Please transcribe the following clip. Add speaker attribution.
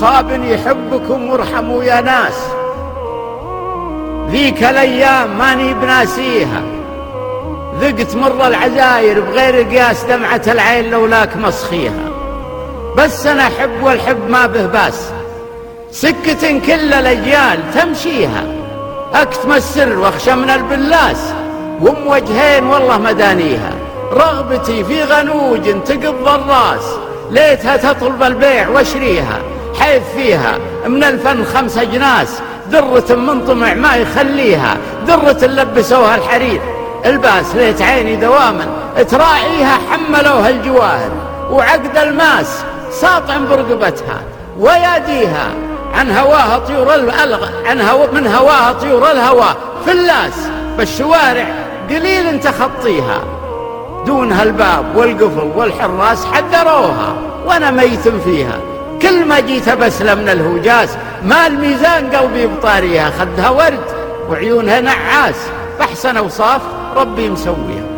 Speaker 1: صاب يحبكم وارحموا يا ناس. ذيك الأيام ماني بناسيها. ذقت مر العزاير بغير قياس دمعة العين لولاك مسخيها. بس أنا احب والحب ما به باس. سكة كل الأجيال تمشيها. أكتم السر واخشى من البلاس. وأم وجهين والله مدانيها رغبتي في غنوج نقض الراس. ليتها تطلب البيع واشريها. حيث فيها؟ من الفن خمس أجناس. درة من طمع ما يخليها. درة لبسوها الحرير. الباس ليت عيني دواما. تراعيها حملوها الجواهر. وعقد الماس ساطع برقبتها. وياديها عن هواها طيور الألغ عن هو من هواها طيور الهوى في اللاس بالشوارع قليل تخطيها. دونها الباب والقفل والحراس حذروها. وأنا ميت فيها. كل ما جيت بسلم من الهجاس ما الميزان قلبي بطاريها خدها ورد وعيونها نعاس. فاحسن أوصاف ربي مسويها.